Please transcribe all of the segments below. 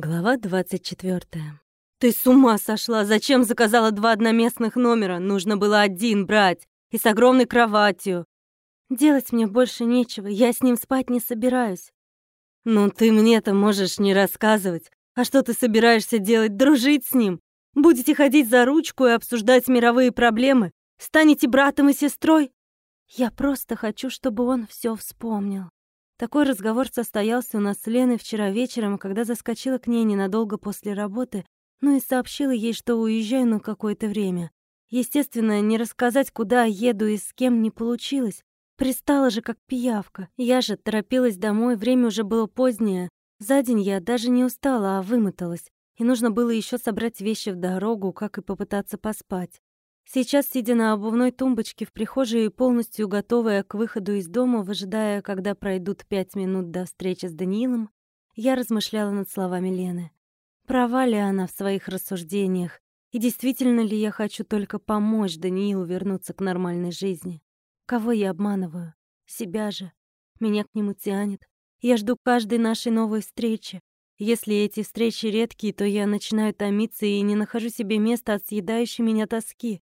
Глава 24. «Ты с ума сошла! Зачем заказала два одноместных номера? Нужно было один брать! И с огромной кроватью!» «Делать мне больше нечего, я с ним спать не собираюсь». «Ну ты мне-то можешь не рассказывать. А что ты собираешься делать? Дружить с ним? Будете ходить за ручку и обсуждать мировые проблемы? Станете братом и сестрой?» «Я просто хочу, чтобы он все вспомнил». Такой разговор состоялся у нас с Леной вчера вечером, когда заскочила к ней ненадолго после работы, ну и сообщила ей, что уезжаю на какое-то время. Естественно, не рассказать, куда еду и с кем не получилось. Пристала же, как пиявка. Я же торопилась домой, время уже было позднее. За день я даже не устала, а вымоталась. И нужно было еще собрать вещи в дорогу, как и попытаться поспать. Сейчас, сидя на обувной тумбочке в прихожей и полностью готовая к выходу из дома, выжидая, когда пройдут пять минут до встречи с Даниилом, я размышляла над словами Лены. Права ли она в своих рассуждениях? И действительно ли я хочу только помочь Даниилу вернуться к нормальной жизни? Кого я обманываю? Себя же. Меня к нему тянет. Я жду каждой нашей новой встречи. Если эти встречи редкие, то я начинаю томиться и не нахожу себе места от съедающей меня тоски.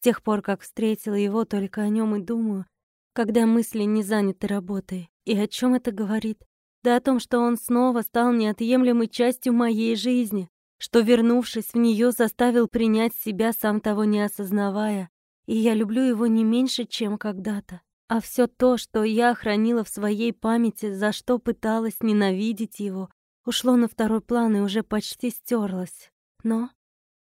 С тех пор, как встретила его, только о нем и думаю, когда мысли не заняты работой. И о чем это говорит? Да о том, что он снова стал неотъемлемой частью моей жизни, что, вернувшись в нее, заставил принять себя, сам того не осознавая. И я люблю его не меньше, чем когда-то. А все то, что я хранила в своей памяти, за что пыталась ненавидеть его, ушло на второй план и уже почти стерлось. Но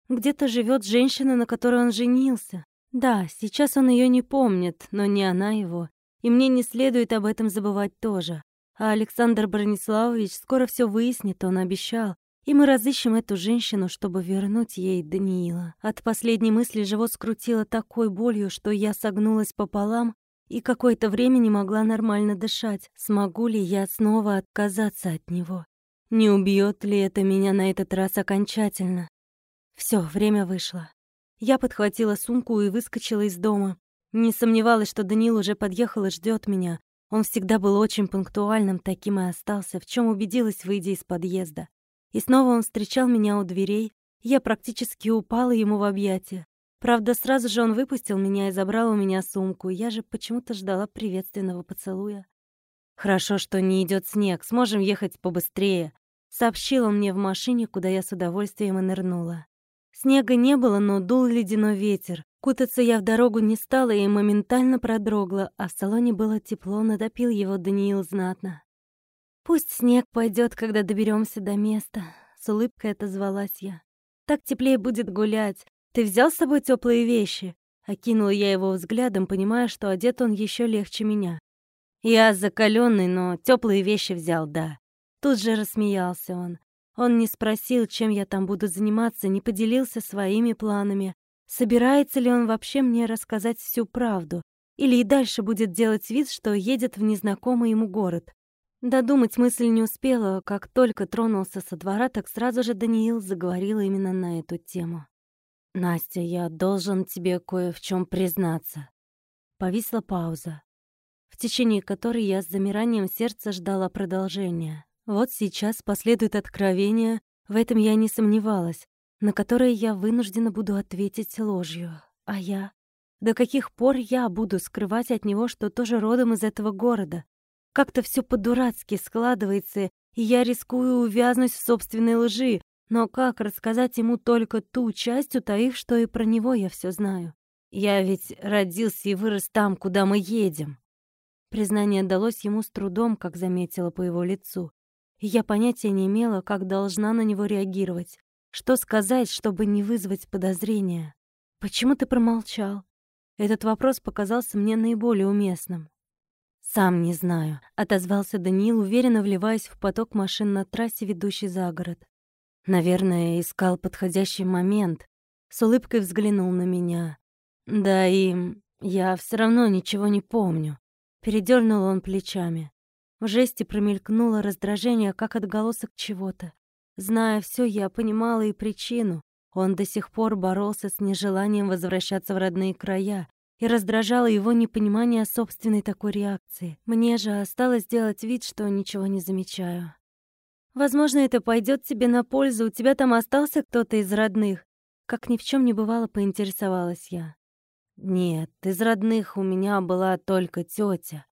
где-то живет женщина, на которой он женился. Да, сейчас он ее не помнит, но не она его. И мне не следует об этом забывать тоже. А Александр Брониславович скоро все выяснит, он обещал. И мы разыщем эту женщину, чтобы вернуть ей Даниила. От последней мысли живот скрутило такой болью, что я согнулась пополам и какое-то время не могла нормально дышать. Смогу ли я снова отказаться от него? Не убьет ли это меня на этот раз окончательно? Все, время вышло. Я подхватила сумку и выскочила из дома. Не сомневалась, что Данил уже подъехал и ждет меня. Он всегда был очень пунктуальным, таким и остался, в чем убедилась, выйдя из подъезда. И снова он встречал меня у дверей. Я практически упала ему в объятия. Правда, сразу же он выпустил меня и забрал у меня сумку. Я же почему-то ждала приветственного поцелуя. «Хорошо, что не идет снег, сможем ехать побыстрее», — сообщил он мне в машине, куда я с удовольствием и нырнула. Снега не было, но дул ледяной ветер. Кутаться я в дорогу не стала и моментально продрогла, а в салоне было тепло, натопил его Даниил знатно. «Пусть снег пойдет, когда доберемся до места», — с улыбкой отозвалась я. «Так теплее будет гулять. Ты взял с собой теплые вещи?» Окинула я его взглядом, понимая, что одет он еще легче меня. «Я закаленный, но теплые вещи взял, да». Тут же рассмеялся он. Он не спросил, чем я там буду заниматься, не поделился своими планами. Собирается ли он вообще мне рассказать всю правду? Или и дальше будет делать вид, что едет в незнакомый ему город? Додумать мысль не успела, как только тронулся со двора, так сразу же Даниил заговорил именно на эту тему. «Настя, я должен тебе кое в чем признаться». Повисла пауза, в течение которой я с замиранием сердца ждала продолжения. Вот сейчас последует откровение, в этом я не сомневалась, на которое я вынуждена буду ответить ложью. А я? До каких пор я буду скрывать от него, что тоже родом из этого города? Как-то все по-дурацки складывается, и я рискую увязнуть в собственной лжи, но как рассказать ему только ту часть, утаив, что и про него я все знаю? Я ведь родился и вырос там, куда мы едем. Признание далось ему с трудом, как заметила по его лицу и я понятия не имела, как должна на него реагировать. Что сказать, чтобы не вызвать подозрения? «Почему ты промолчал?» Этот вопрос показался мне наиболее уместным. «Сам не знаю», — отозвался Даниил, уверенно вливаясь в поток машин на трассе, ведущей за город. «Наверное, искал подходящий момент». С улыбкой взглянул на меня. «Да и я все равно ничего не помню». Передернул он плечами. В жесте промелькнуло раздражение, как отголосок чего-то. Зная все, я понимала и причину. Он до сих пор боролся с нежеланием возвращаться в родные края, и раздражало его непонимание собственной такой реакции. Мне же осталось сделать вид, что ничего не замечаю. Возможно, это пойдет тебе на пользу, у тебя там остался кто-то из родных. Как ни в чем не бывало, поинтересовалась я. Нет, из родных у меня была только тетя.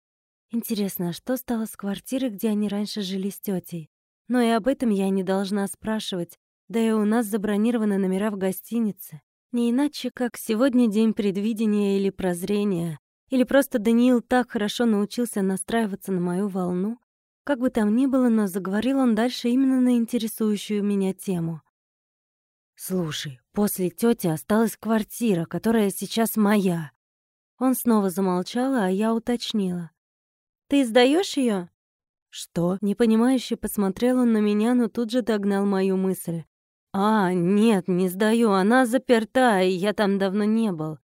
Интересно, а что стало с квартирой, где они раньше жили с тетей? Но и об этом я не должна спрашивать, да и у нас забронированы номера в гостинице. Не иначе, как сегодня день предвидения или прозрения, или просто Даниил так хорошо научился настраиваться на мою волну. Как бы там ни было, но заговорил он дальше именно на интересующую меня тему. «Слушай, после тети осталась квартира, которая сейчас моя». Он снова замолчал, а я уточнила. «Ты сдаешь ее? «Что?» — непонимающе посмотрел он на меня, но тут же догнал мою мысль. «А, нет, не сдаю, она заперта, и я там давно не был».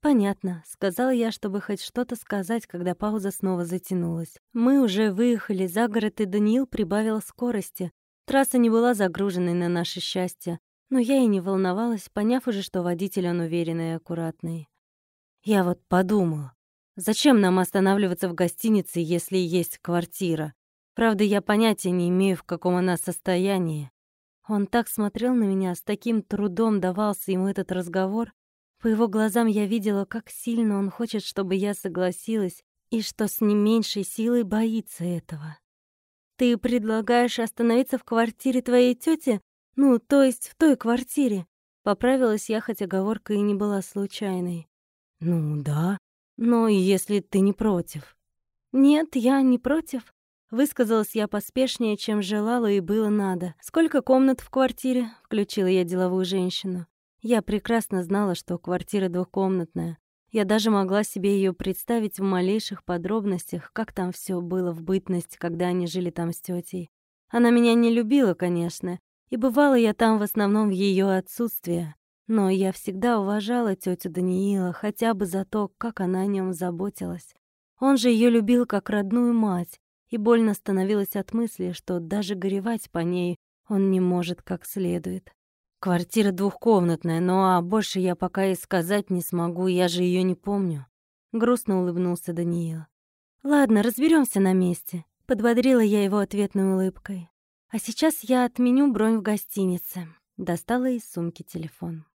«Понятно», — сказал я, чтобы хоть что-то сказать, когда пауза снова затянулась. Мы уже выехали за город, и Даниил прибавил скорости. Трасса не была загруженной на наше счастье. Но я и не волновалась, поняв уже, что водитель он уверенный и аккуратный. Я вот подумал, зачем нам останавливаться в гостинице, если есть квартира? Правда, я понятия не имею, в каком она состоянии. Он так смотрел на меня, с таким трудом давался ему этот разговор. По его глазам я видела, как сильно он хочет, чтобы я согласилась, и что с не меньшей силой боится этого. «Ты предлагаешь остановиться в квартире твоей тети? Ну, то есть в той квартире. Поправилась я, хоть оговорка и не была случайной. Ну да, но если ты не против. Нет, я не против. Высказалась я поспешнее, чем желала и было надо. «Сколько комнат в квартире?» — включила я деловую женщину. Я прекрасно знала, что квартира двухкомнатная. Я даже могла себе ее представить в малейших подробностях, как там все было в бытность, когда они жили там с тетей. Она меня не любила, конечно, и бывала я там в основном в ее отсутствие. Но я всегда уважала тетю Даниила хотя бы за то, как она о нем заботилась. Он же ее любил как родную мать, и больно становилось от мысли, что даже горевать по ней он не может как следует. Квартира двухкомнатная, ну а больше я пока и сказать не смогу, я же ее не помню. Грустно улыбнулся Даниил. Ладно, разберемся на месте. Подбодрила я его ответной улыбкой. А сейчас я отменю бронь в гостинице. Достала из сумки телефон.